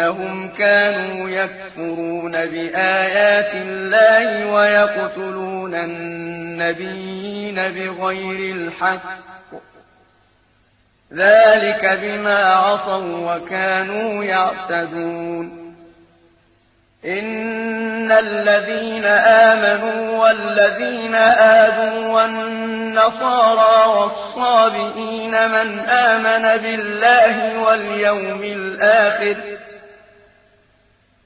بأنهم كانوا يكفرون بآيات الله ويقتلون النبيين بغير الحق. ذلك بما عصوا وكانوا يعتدون. إن الذين آمنوا والذين آذوا والنصارى والصابئين من آمن بالله واليوم الآخر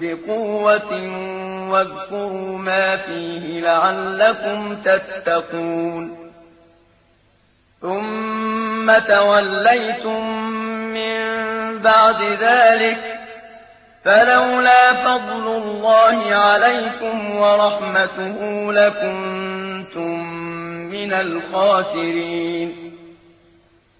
بقوة واذكروا ما فيه لعلكم تتقون ثم توليتم من بعد ذلك فلولا فضل الله عليكم ورحمته لكنتم من الخاسرين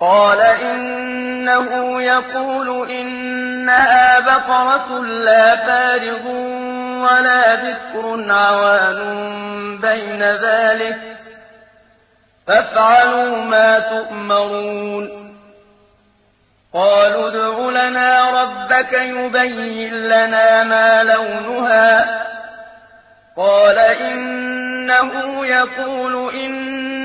قال إنه يقول إنها بقرة لا فارغ ولا ذكر عوان بين ذلك فافعلوا ما تؤمرون. قالوا ادع لنا ربك يبين لنا ما لونها. قال إنه يقول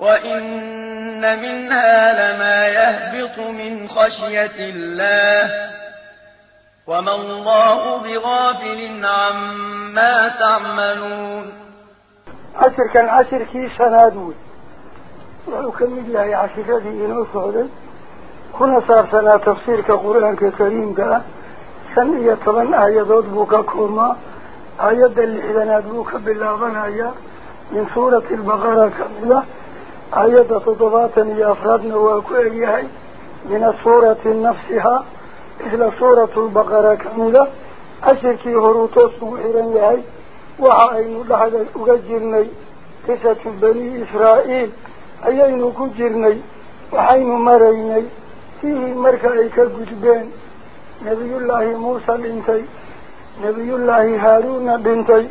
وإن منها لما يهبط من خشية الله وما الله بغافل عما تعملون عشر كان عشر كي سنادون وأكمل لها عشر هذه إنو سعودي كنا صار سنة تفسير كقرآن كريم كأه shan iyo toban aayadood buu ka kulmaa aayadda lixdanaad buu ka bilaabanayaa min suurati min asuurati nafsihaa isla suuratu lbaqara kamida cashirkii horuu toos ugu xiran yahay waxa aynu dhexda uga jirnay qisatu bani israa'iil ayaynu ku jirnay waxaynu maraynay sihii marka ay ka gudbeen nebiyullaahi muuse dhintay nebiyullaahi haaruunna dhintay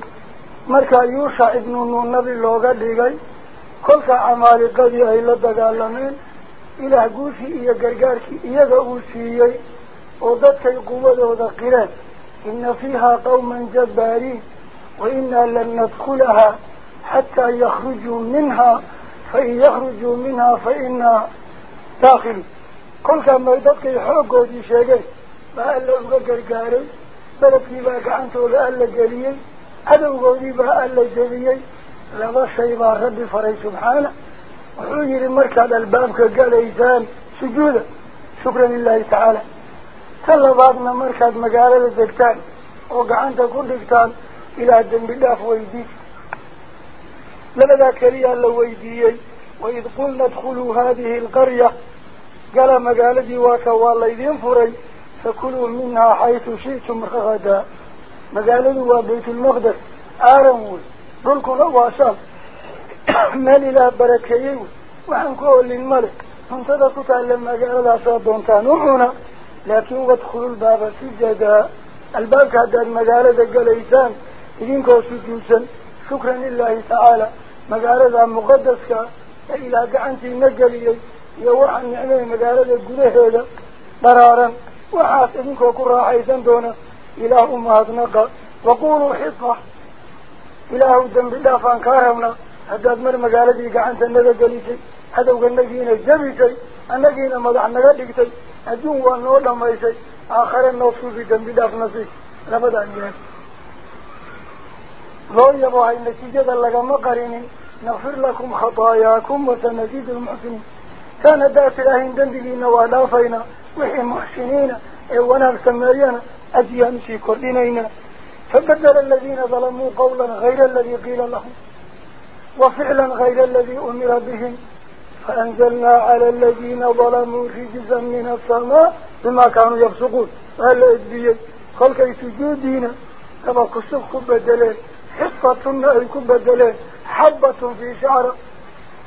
markaa yuushac ibnu nuun nabi looga dhigay kolka camaaliqadii ay la dagaalameen ilaah guushii iyo gargaarkii iyaga uu siiyey oo dadkay quwadooda qireen ina fiihaa qawman jabbaariin wa inaa lan nadkhulahaa xataa yakhrujuu minhaa fain yakhrujuu minhaa fa inaa daakhilu kolkaa may dadkay xooggoodii sheegeen baa alla uga gargaaray beledkii baa gacantooda alla geliyey cadowgoodii baa alla jebiyey لما الشيبا ربي فري سبحانه. وحجر مركض الباب قال إيسان سجودة. شكرا لله تعالى. تلا بابنا مركض مقالة الزكتان. وقعانت كل دكتان إلى الدنب الله فويديك لبدا كريا لويديي وإذ قلنا ادخلوا هذه القرية. قال مقالة واكا والله إذن فري فكلوا منها حيث شئتم خغدا مقالة وابيت المقدس. آرموا رلكم واسام مال إلى بركيه وحنكوا للملك انتظروا تعلم مقالة أصابون تانوحنا لكن وادخلوا الباب سجدا الباب كهذا المقالة قليسان. إذنكوا سجوسا شكرا لله تعالى. مقالة مقدس إلى قعنتي نقلي. يوحن نعمة مقالة قده ضرارا waxaas idinkoo ku raaxaysan doona ilaah u mahadnaqa waquuluu xisa ilaahu dembi dhaaf aan kaa rabnaa haddaad mar magaaladii gacanta naga gelisay cadowga nagiina jabisay annagiina madax naga dhigtay adduun waa noo dhamaysay aakhare noo suufi dembi dhaaf nasiib labadaan yahay loo yabohay natiijada lagama qarinin nakfir lakum khataayaakum wasanasiidu lmuxsiniin kaan haddaad tidhaahin dembigiina waa dhaafaynaa وحي محسنين ونال سمايانا أجيان في كردينينا فبدل الذين ظلموا قولا غير الذي قيل لهم وفعلا غير الذي أمر بهم. فأنزلنا على الذين ظلموا رجزا من السماء بما كانوا يفسقون. قال إدبيي خلق سجودين كما كسب كبدلين حصة أي كبدلين حبة في شعر.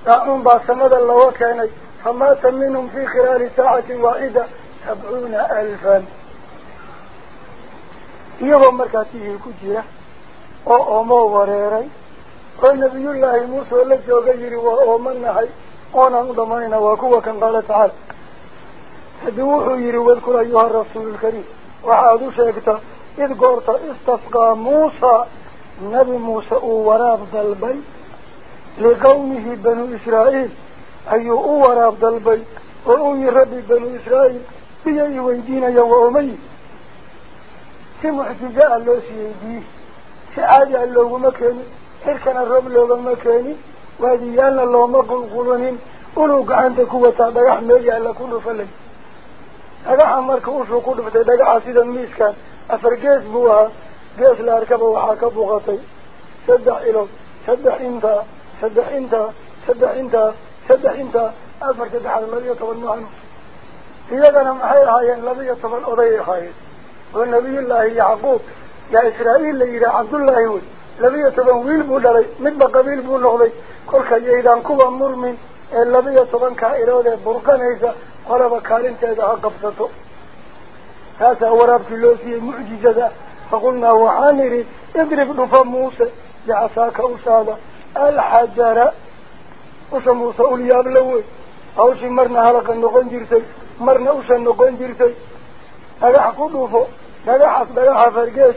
دعون باسمد الله وكاني فمات منهم في خلال ساعة واحدة سبعون ألفا. يغو مركاته كجرة وأمو وريري والنبي الله موسى اللي جو غير وأمنحي وأنا مضمانين وكوة كان قال تعالى هدوحوا يروي كل أيها الرسول الكريم وعادوا شاكتا إذ قرطا استفقى موسى نبي موسى وراب ضلبي لقومه بنو إسرائيل أيه وراب ضلبي وأوي ربي بنو إسرائيل بيأي ويدين يوم أمي في معتجاء الله سيديه سعادة الله مكاني حركا الرم الله مكاني وهذه يالا الله مقل قلنين أولوك عند كوة بقى حمالي على كل فلن هذا حمارك أوش وقود فتا بقى عصيدا ميسكا أفر جيس بوها جيس لاركبه وحاكبه غطي سدع إلو سدع إنتا سدع إنتا سدع إنتا سدع إنتا أفر تدع المالية والنعنف إذا كان محايا حايا لذي يتفل أضيح حايا ونبي الله يعقوب يا إسرائيل ليلى عبد الله وي لبي تبن بو دلي؟ مد قبيل بو نقضي كل كيدان كوبا مرمن لبي تبن كائرود برقنيسا قلب كارنتيدا قبضته هذا هو رب اللوسي معجزة فقلنا وحامري اضرب نفا موسى بعصاك أسادة الحجر وش موسى أولياء بلوي أوشي مرنا هلقا نقون مرنا أوشا نقون جرسي. هذا حقوده فوق بلحف بلحف الجيش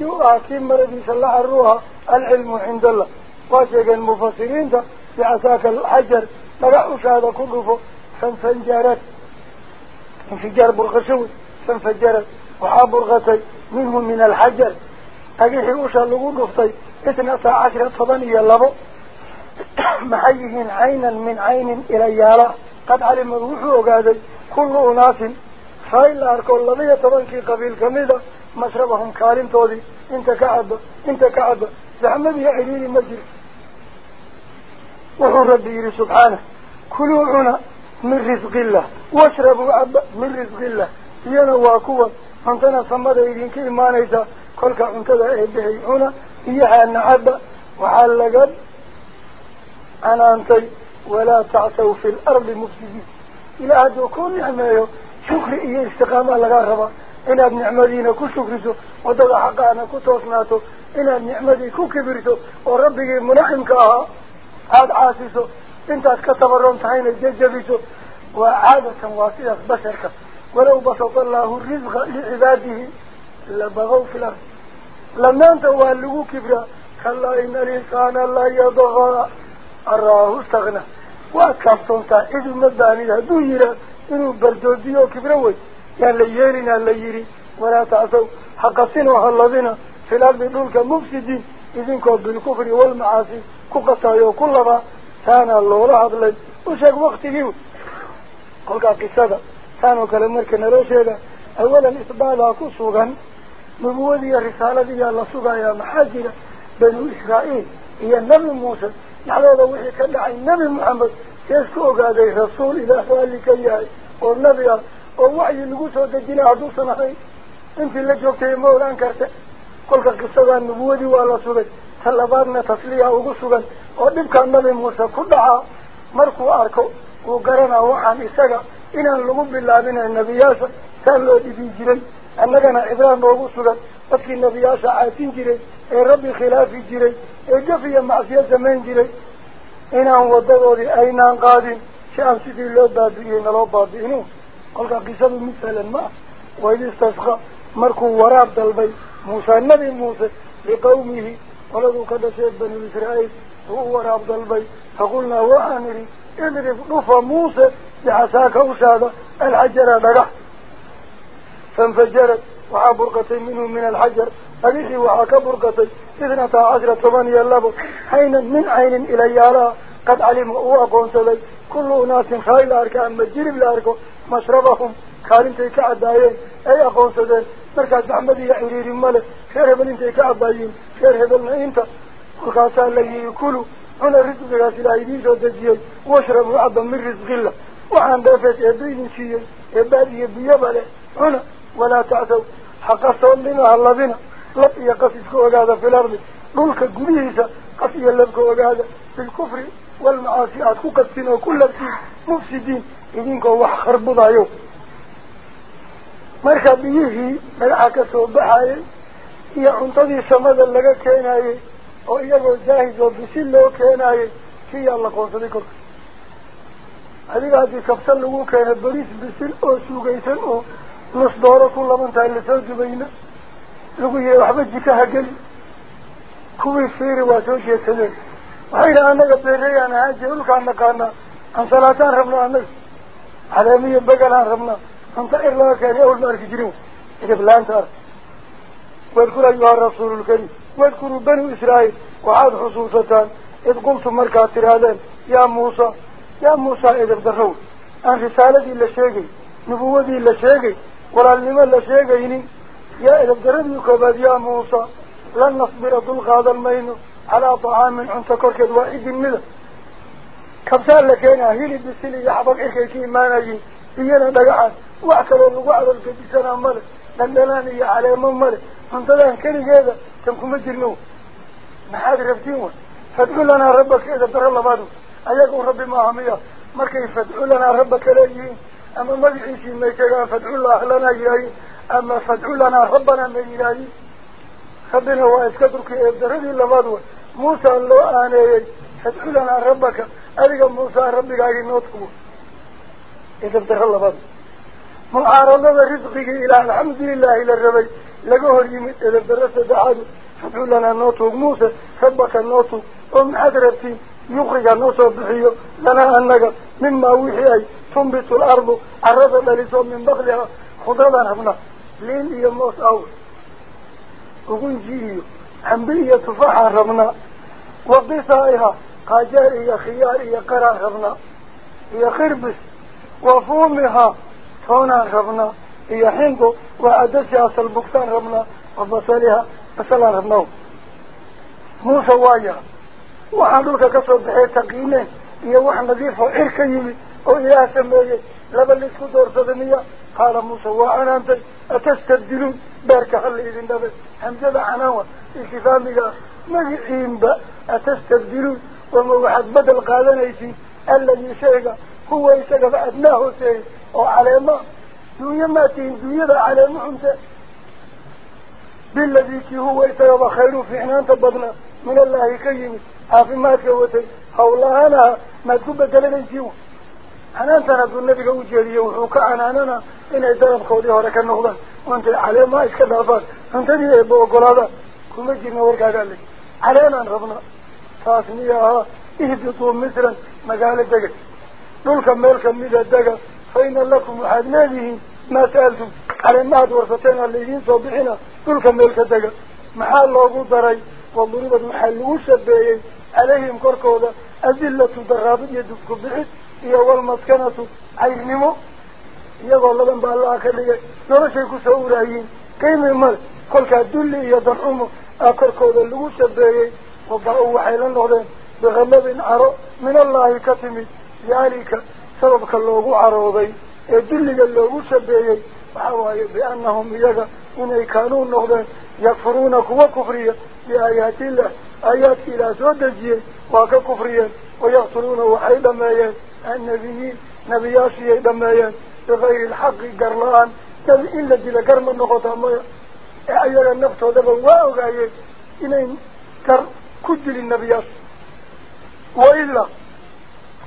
يؤاكين آه، مرد إن شاء الله الروح العلم عند الله. واشيك المفاصلين عساك الحجر. بلحف هذا كله فوق سنفنجارات انفجار برغشوي سنفجارات وحابرغتي منه من الحجر. أجيح يوشى اللغون رفطي إثنى ساعة عشرة فضانية اللبو محيهن عينا من عين إلى يالا قد علم الوحوق هذا كل أناس هاي الأركو الذي يتبنكي قبيل كميدة مشربهم كارين تودي انت كعب انت كعب. زحمد يا عريري مجري وحو ربي سبحانه كلوا عنا من رزق الله واشربوا عب من رزق الله. ينا واكوا انتنا صمد ايدين كي ما نيسا كلك انتدا ايديه عنا ايها النعب وحلقت أنا انتي ولا تعثوا في الأرض شكر إيه استقامة لغا ربا. إنا بنعمدين كو شكرسو ودغا حقانا كو توسناتو. إنا بنعمدي كو كبرسو وربي منعمك أها عاد عاسسو إنت كتبرون تحين الججبسو وعادة واسية بشرك. ولو بسط الله الرزق لعباده لبغوا في الأرض. لما انت واللغو كبرا. كلا إن الإنسان لا يضغى أراه استغنى. وأكفتون تا إذ مداني هدو يرى إنه بردودي أو كبروي كان ليالينا الليلي ولا تعصوا حق سنوا هالذين في الأرض دولك مفسدين إذن كو بالكفر والمعاصي كقطايا كلها كان الله رحض لي وشك وقت يو قلقا قصة كانوا كلمر كنروشي أولا إصبالا كسوغا مبوذي الرسالة يا الله سوغا يا محاجرة بنو إسرائيل هي النبي موسى نحن هذا وحي كان لعي النبي محمد يسكوغا دي رسول إلى وآلك إياه والنبي ووحي نقوسه دجنا عدو سنحي انت اللي جوكتي مولان كرت قلت قصة النبوة ولا سوغي طلباتنا تسليها وقصوغا ودبك النبي موسى كلها مركو أركو وقرنا وحان إساقا إنا اللغم بالله من النبياس سألوا دي جري أننا عبران وقصوغا وكي النبياس عاتين جري اي ربي خلافي جري اي جفيا معصية زمان si aan sidii loo baabi'iyey naloo شعب سيدي الله بابيين الله بابيينو قلقا قسم مثلا ما. وإذا استسقى مركو وراب دلبي. موسى النبي موسى لقومه. ولدو كده سيد بن إسرائيل. هو وراب دلبي. فقلنا وآمري إمري فنفى موسى لعساك أسادة الحجر بغا فانفجرت. وعبرقتي منه من الحجر. أليخي وعاك برقتي إذنتا عشرة ثمانية اللبو حين من عين إلي على قد علم هو أقوم سبي كل ناس خيل أركان مجرب لأركو مشربهم كارنتي كعدايين أي أقون سلي مركز محمدي يعيري مالك خير هبل انتي كعبايين خير هبل أنت. وكاسا اللي يكولوا هنا رزق غاسل عيدين سو دجيي واشربوا عبا من رزق الله. وعن دافت يدين شيء يبادي بيباله هنا ولا تعثوا. حق صلنا الله بنا. لب iyo qas isku ogaada fil ardi dhulka gudihiisa qas iyo labka ogaada bilkufri qastin oo ku labtiin mufsidiin idinkoo wax kharbudayo marka biyihii dhagaxa ka soo baxayay iyo cuntadii samada laga keenayey oo iyagoo jaahis oo bisil loo keenayey kiyaa la qoonsaday kolka adiga haddii kabsan lagu keeno beriis bisil oo suugaysan oo nus dooro ku labantahay lasoo dubayna lagu yahay waxba jikaha geli kuwii fiiri waa soo jeedsadeen وإلى أنك بيغي أنا أجي أقولك أن أنا أن صلاتان ربنا أنك عالمية بقلان ربنا. أنت إرلاك يا أول مارك جريم إذا بلا أنت أرى واذكر أيها الرسول الكريم واذكر بني إسرائيل وعاد حصوصتان إذ قلت مركا ترادان يا موسى يا موسى إذا بدخول أن رسالتي إلا شيقي نبوتي إلا شيقي ولا لما إلا شيقيني يا إذا بدربيك يا موسى لن نصبر طلق هذا المينو على طعام عن سكر كذ واحد منه كبسال لك هنا هيلي بسيلي يحبك إخي كي ما نجي. بينا دقعا وعكرا وعلا الكبسان مالك. دلالاني على من مالك. انت دان كلي جيدا. كمكو مجرنو ما حد رفتينو فتقول لنا ربك إذا بدر الله بادو أيكو ربي ما عمي ما كيف فتقول لنا ربك لأيه أما ما بيحيشي ما يتقان فتقول الله لنا إياه أما فتقول لنا ربنا ما إياه waa iska durkay eebdaradii labaad way muusa loo aaneeyey fadcu lanaa rabbaka adiga muusa rabbigaagii noodkuwa edabdaro labaad mucaaradada risqigii ilaah alxamdulilahi la rabay laga hor yimid edabdaro saddexaadu fadcu lanaa nootuug muuse rabbaka nootuug oo maxaad rabtiin yuqriga noo soo bixiyo lanaa annaga mimaa wixii ay tunbitu alardu carada dhaliso min bakliha khudradaan rabnaa liin iyo moos aw iyo khiyaar iyo qaraan rabnaa iyo khirbis wa fuumihaa toonaan rabnaa iyo xindu waa adasi asal bugtaan rabnaa wa basaliha basalaan rabnaa muuse waa yaa waxaan dhulka kasoo baxay taqiineen iyo wax nadiif oo ilaah sameeyey laba laisku miya qaala muuse waa canaantay atastabdiluun beerka hala idin dhabe hamjada canaan wa istifaamiga magiciinba atastabdiluun wama waxaad bedel qaadanaysiin alladii shayga huwa isagaba adnaa hooseeyey oo caleema duunyo maa tihin duunyada caleemo cunte biladii kii huwa isagaba khayru fiicnaanta badnaa min allahi ka yimid caafimaadka watay hawlahaanaha maad ku bedelanaysiin canaantan hadduu nabiga u jeediyo wuxuu ka canaanana inay dalabkoodii hore ka noqdaan intay caleemaha iska dhaafaan cuntadii eeba ogolaadaan kuma jirna warkaagaa le caleenaan rabna saas miya ahaa ihbituu misran magaalo dega dhulka meel kamida dega fa ina lakum waxaad leedihiin maa sa'altum caleemahaad warsateen aa laydiin soo bixina dhulka meel ka dega maxaa loogu daray waduribad waxaa lagu shabeeyey calayhim korkooda adillatu daraabid iyo dubku bixid iyo walmaskanatu cayrnimo يقول لهم بالله خليه نور شيء كسوراين كيم مر كل كدل يضحهم أكر كود اللوش الدعي وبعو وحيلا نهدين بغمض عرو من الله كتمي ذلك سبب كلوه عروضي الدل اللوش الدعي وحواي بأنهم يجا إن كانوا نهدين يكفرونك وكفرية بآيات الله آيات إلى سود الجيل وك كفرية ويقتلون وحيدا ما النبيين نبياشي دمايان bikayri lxaqi gar la-aan nebi in la dila gar ma noqotaa maya ee ayaga naftoodaba waa ogaayeen inay gar ku dilin nebiyaasha wailaa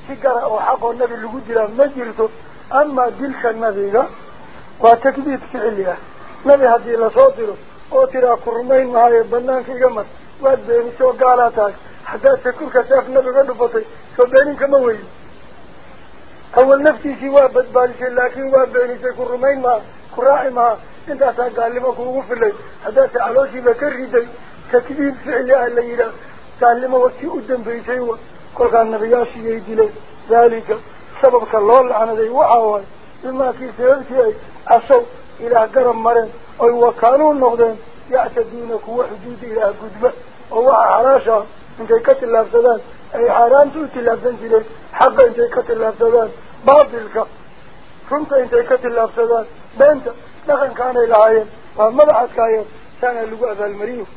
si gara oo xaqoo nebi lagu dilaa ma jirto amaa dilka nebiga waa takdiid ficili ah nebi haddii lasoo diro oo tiraa ku rumayn mahaye banaanka iga أول نفسي سوى بدبالي شيء لكن وابعني شيء كرمين ما كراعي ما. إنت قال لما كنوه في الليل هذا تعلوشي بكرهي دي. تكذيب فعليها الليلة قال لما وكي قدام بي شيء قل قال نبياشي يجي لي. ذلك سببك الله لعنى دي. وعاوان إما كي سيبكي أصو إلى قرم مرين أي وكانوا النغدين يعتدونك وحدود إلى قدمة. وهو عراشا. من كي كتل الله أي حرام تؤتي لفن جلين حقا انت يكتل لفتدان باطلك فمت انت يكتل لفتدان بانت لخن كان العين فمضحت كاين كان اللقاء ذا المريف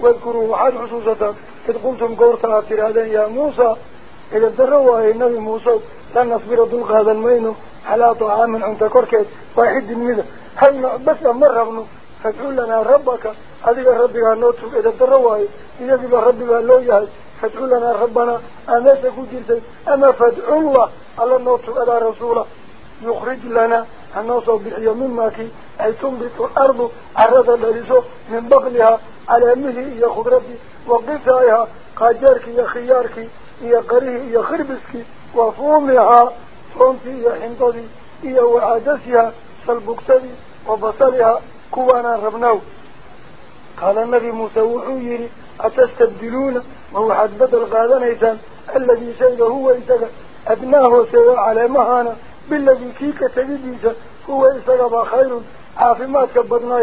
واذكروا حال حصوصة إذ قلتم قورتا عبر هذا يا موسى إذا ذروا النبي موسى لن نصبر دلق هذا المينو على طعام عن تكركت واحد منه هل بس مرة منه فتقول لنا ربك هذه الرب يا نوتو إذا ذروا إذا ذروا ربك يا rabbanaa aa meesha ku jirtay ama fadcullah alla noo tug adaa rasuula يخرج لنا النصب بحيوم أي تنبت الأرض عرض الأرزو من بغلها على مهي يا خضرتي وقفائها قاجرك يا خيارك يا قريه يا خربسك وفومها صنتي يا حنطدي يا وعادسها سلبكتدي وبصلها كوانا ربناو قال النبي موسى وحيري أتستبدلون؟ وهو بدل قادنيسان الذي سيد هو إساق أبناه سيد على مهانا بالذي كيك تجديسا هو إساق خير. عافمات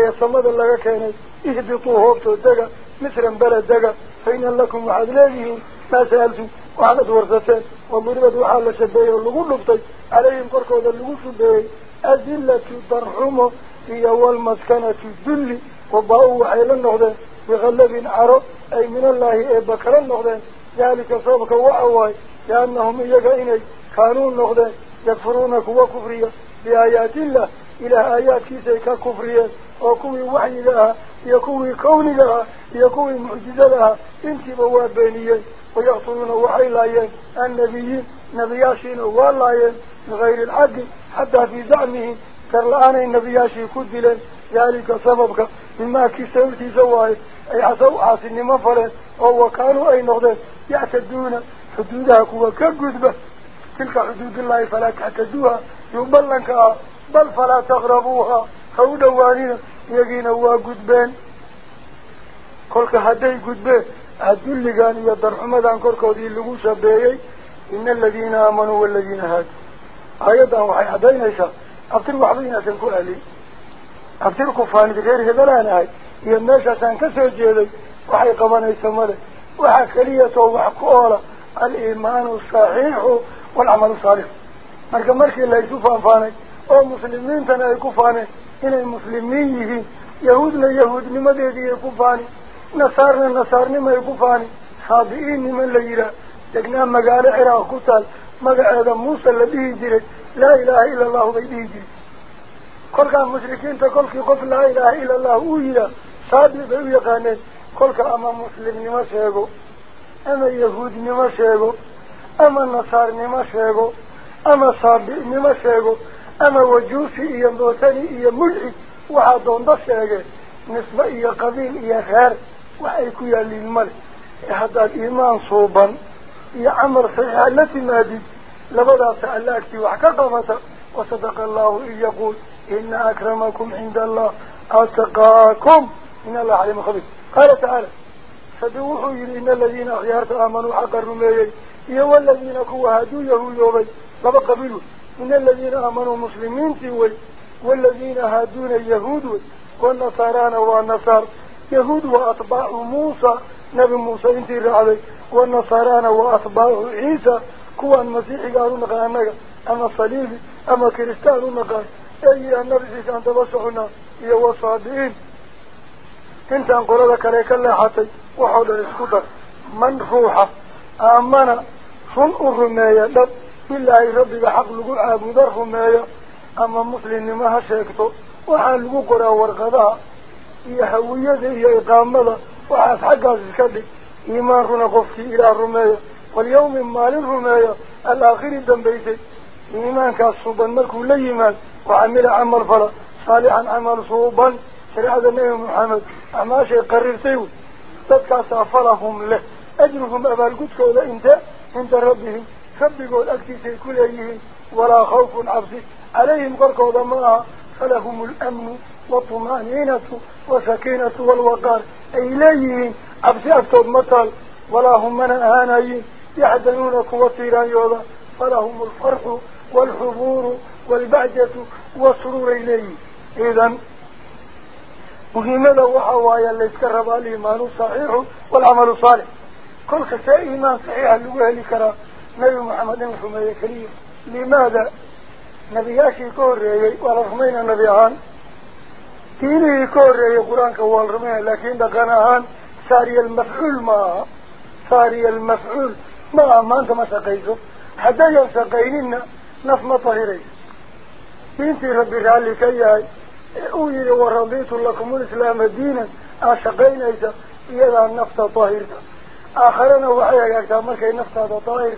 يا صمد الله كان اهبطوا هوبتوا دقا مثلا بلد دقا فإن لكم وعدلانهم ما سألتم وعلى ورثتين وضربت وحال شبيه اللغو لبطي. عليهم قركوا ذا اللغو شبيه أذلة ترحمه هي والمسكنة الذل وباءوا وحيل النغضين بغلب عرب أي من الله أي بكر النغضين ذلك صوبك وعواي لأنهم يقعيني كانوا النغضين يكفرونك وكفرية. بآيات الله إلى آيات كيسي ككفرية. وكوي وحي لها يكوي كون لها يكوي معجزة لها. انت بواب بينيين ويقتلون وحي لايين النبيين نبياشين واللايين بغير الحق حتى في زعمهم كرلآن النبياشي كدلين ذلك سببك. مما كسوتي سواي أي عصو عاصن مفرين أو كانوا أي نغضين يعتدون حدودها كوا كقدبة تلك حدود الله فلا تعتدوها. يبلنك بل فلا تغربوها. خودوانين يجينا وقدبين كلك هدي قدبين أدلقان يدر حمدان كركودي اللقو شبيهي إن الذين آمنوا والذين هادوا. آيادا وحي عدين إيسا أبتر وحبين أبدي القفان بغير هذا لا هي يا ناس عشان كسر جيلك وحي قبان يسمونه وحي كلية وحقوله الإيمان الصحيح والعمل الصالح. مالك مالك إلا يسوف أنفاني. أو مسلمين تنا يكفاني. هنا المسلمين يهين يهود لا يهود لما بيدي يكفاني. نصار لا نصار لما يكفاني. صابئين لما ليرا لكن أما قال عراق قتال مقعد موسى الذي يجري. لا إله إلا الله بيدي يجري. كل كان مشركين تقول كي قف لا إله إلا الله ويا صادق بيا قانه كل كان أما مسلم نما شيءه أما يهود نما شيءه أما نصار نما شيءه أما صادق نما شيءه أما وجوسي يا موتني يا ملحي وحدون ده شيءه نسبة يا قبيل يا خير وحيكو يا للمر هذا الإيمان صوبا. يا عمر صحيح التي مادي لبدا سألاكتي وحكا قمتا وصدق الله إن يقول إن أكرمكم عند الله أتقاكم. إن الله عليم خبير. قال تعالى فدوحوا يلي إن الذين أخيار تآمنوا حق الرميين يو الذين كوا هادوا يهو يوبي لما قبلوا إن الذين آمنوا مسلمين تيوي والذين هادون يهود والنصاران والنصار يهود وأطباع موسى. نبي موسى انتر علي والنصاران وأطباع عيسى. كوا المسيح قالوا نقال أما صليبي. أما كريستان نقال أي النبي سيسان تبصعنا يا وصادين كنت انقل لك ليك الله حتي وحول الاسكتر من روحة آمنا صنع الرماية لب إلا أي ربي بحق لقول عبو ذا الرمية أما مسلم ما هشيكتو وحال وقرا ورغضا إيا هوية إيا إقامة. وحاس حقا سيسكدي إيمان رونا قفتي إلى الرماية واليوم مال الرمية الآخر الدنبيتي إيمان كالصوبان الملك لي إيمان. وعمل عمل فلا صالحا عمل صوبا. شريعة النبي محمد أعماشي قررتيو تدكاس فلهم له. أجرهم القدس ولا إنت عند ربهم الأكتسي كل أيهم ولا خوف عبسي عليهم قرقوا ضماها فلهم الأمن والطمأنينة وسكينة والوقار. إليهم عبسي أكتب مطل ولا هم من أهانيين يحدنون كوطيران يوضا فلهم الفرح والحبور والبعجة والسرور إليه. إذن مهمة وحوايا اللي تكرب الإيمان الصحيح والعمل الصالح كل خساء إيمان صحيح اللي لكرا نبي محمد محمد كريم. لماذا؟ نبياشي كوريي والرحمين النبيان ديني كوريي قرآن كوالرمين لكن دقناهان ساري المفعول ما. ساري المفعول ما. ما أنت ما سقيته. حتى يسقيننا بنتي ربي رالي كيهاي أويل ورضيت لكم الإسلام دينا أشقين إذا إذا النفط طاهرة آخرنا وحيا يكتا مركي نفط طاهر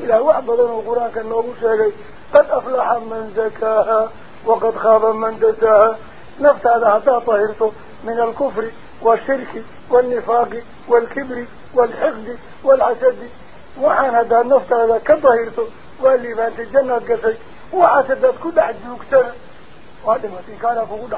إلى واحد بدن القرآن كان نوبو شيء قد أفلح من زكاها وقد خاب من دساها نفت هذا حتى طهرته من الكفر والشرك والنفاق والكبر والحقد والعسد وحان هذا النفط هذا وعسدت كل أحد يكتر ما كان فقود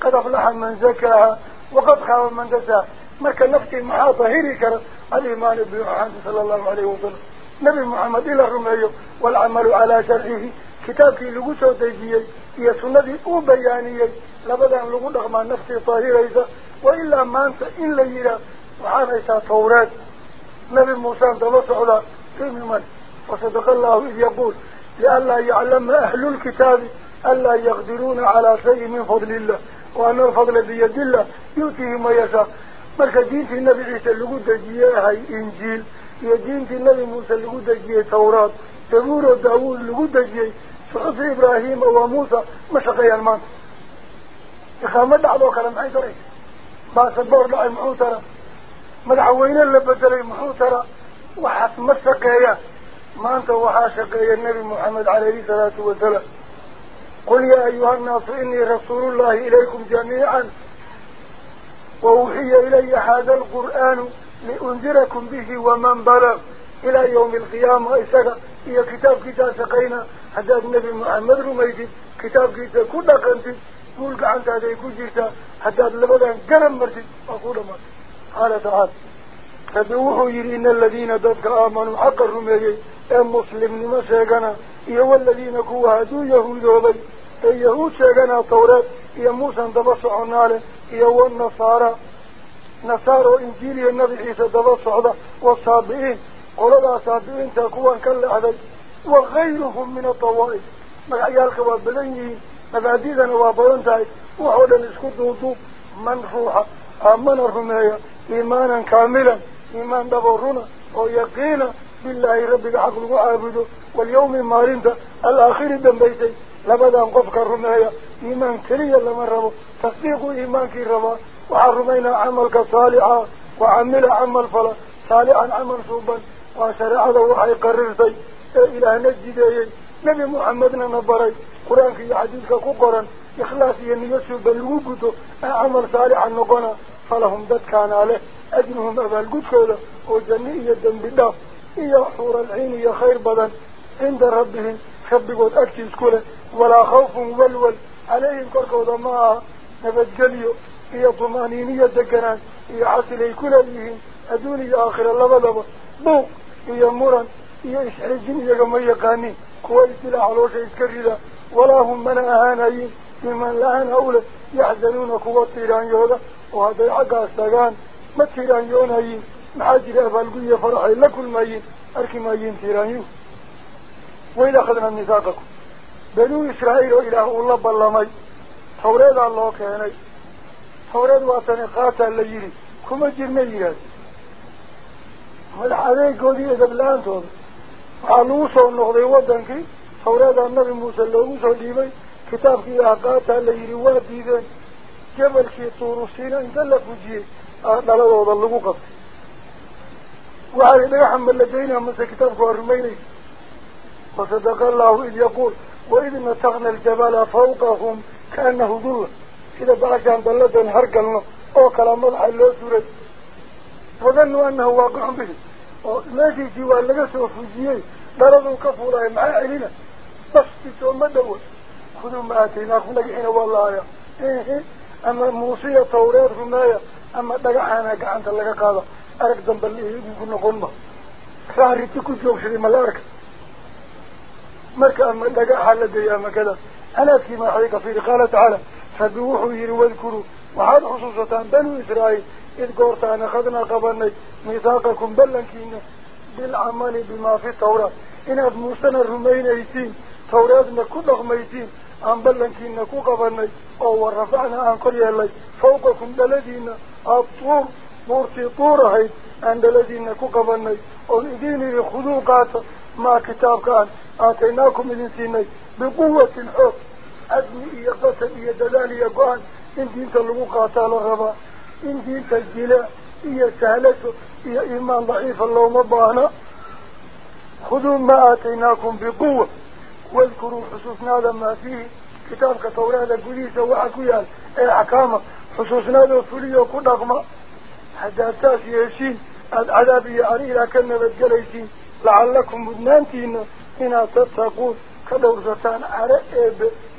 قد أفلح من زكاها وقد خاب من دساها مركا نفتي محاطة هيري كرت الإيمان بمحمد صلى الله عليه وسلم. نبي محمد إلى الرمي والعمل على شرعه. كتابك لغو ديجيي هي سنة أو بيانيي لبدا لغو دغما نفسي طاهرة وإلا ما أنت إلا يرى وحانا إسا توراة نبي موسى دمس على في من؟ وصدق الله إذ يقول لألا يعلم أهل الكتاب ألا يقدرون على شيء من فضل الله وأن الفضل بيد الله يؤتيه ما يشاء. مركا دينتي النبي عيسى لغو دجيه هاي إنجيل هي دينتي النبي موسى لغو دجيه توراة تبور وداود لغو دجيه صحف إبراهيم وموسى مشقيا المان إخامة دعوة كلام عين تري باسبور لعي محوترة مدعوين اللي بدلي محوترة وحس مسقيا ما أنت وحاشقيا النبي محمد عليه الصلاة والسلام. قل يا أيها الناس إني رسول الله إليكم جميعا. وأوحي إلي هذا القرآن لأنذركم به ومن بلغ. إلى يوم القيامة إساق هي كتاب كتاب سقينا. حتى النبي محمد رميدي كتاب كتاب كل قنتي قول عن هذا يكون جيرتا. حتى لبدا قرم مرتي. أقول ما. قال تعالى. فبوحوا يرين الذين ددك آمنوا حق الرميدي المسلم لما شاقنا إيه والذين كوا هدو يهود وبي يهود شاقنا توراة إيه موسى دبصعنا له إيه والنصارى نصارى إنجيل النبي عيسى دبصعنا والصابئين قولوا صابئين تكون كل أحد وغيرهم من الطوائف مقعيالك وابلنيين مباديدنا وابلنتاي وحولا نسكو دوضو من روحا آمن الرمية إيمانا كاملا إيمان دبورنا ويقينا بالله ربك عقل وعابده واليوم مارنت الآخر دنبيتي لبدا انقفك الرمية إيمان كريا لما ربو. تصديق إيمانك ربا. وحرمينا عملك صالحا وعمل عمل فلا. صالحا عمل صوبا. وشرعه وحي قررتي إلى نجدي نبي محمدنا نبري. قرآنك يا حديثك كقرا إخلاصي أن يسوب الوجود عمل صالحا نقنا فلهم أجنهم أبا القدس وجنية دم بالله إيا حور العين يا خير بدن. عند ربهم خبقوا أكتس كله ولا خوف ولول عليهم كركوا ما نبت قليو إيا طمانينية دقنان. إيا حسلي كلهم أدوني آخر الله لبا بوق إيا مرن. إيا إسعجين إيا يقاني كويس لا علوش إسكريدا ولا هم من أهانيين. ممن لهان أولا يحزنون كوة ما تيران يونايين محاجر أفالقية فرحي لكل مايين أركي مايين تيران يو. وإذا أخذنا النساقكم بنو إسرائيل إله الله بالله توريد الله كهني توريد واتني قاتا اللي يري كما جرنا يراد madaxadeegoodii edabla-aantooda waxaa lagu soo noqday waddankii tawreeda nabi muuse loogu soo dhiibay kitaabkii ahqaataa la yidhi waa diideen jabalkii tuurusiina inta la fujiyey آه، دلالوضا اللقوقف وعلي نحن لدينا من سكتبك الرميني وصدق الله إذ يقول وإذ نتغنى الجبال فوقهم كأنه ظل. إذا بعشان بلدين هرقلنا أو كلام الله اللي سورت فظنوا أنه واقع به. وماذا يجيوا اللقاء سوفوجيين دلالوا كفوا الله مع أهلنا. بس تتوى ما خذوا ما أتينا لك حين والله يا. إيه إيه. إيه. أما موسيقى توريات رمايا أما دقحانا قعنت لقى قادة أرك ذنب اللي يقولون قنبا فهري تكو جوب شري ملارك مركا أما دقحا لدي أما كذا. أنا كما حريق فيه قال تعالى فبوحوا يروا وهذا خصوصة بنو إسرائيل. إذ قرطان أخذنا قبرني ميثاقكم بلنكين بالعمل بما في التوراة. إن أب موسنا الرمين أيتين. توراة كل أغميتين عن بلنكين نكو قبرني أو ورفعنا عن قرية اللي فوقكم دلدين الطور مورتي طور هيد عن دلدين نكو قبرني إذين خذوا قاتا ما كتاب كان آتيناكم من سيني بقوة الحب أدني إيا قتل إيا دلال إيا قوان إن دينت اللغو قاتل الربا إن دينت الجلاء إيا سهلته إيا إيمان ضعيف الله مبانا خذوا ما آتيناكم بقوة. واذكروا حسوسنا ما فيه كتابك توراة قديسة وحكويا الحكامة حسوسنا ذو فلي وكل أغمى حتى أتاس يشين العذابي أريلا كنا بتقليسين. لعلكم بدنانتين هنا تتقون. كدورزتان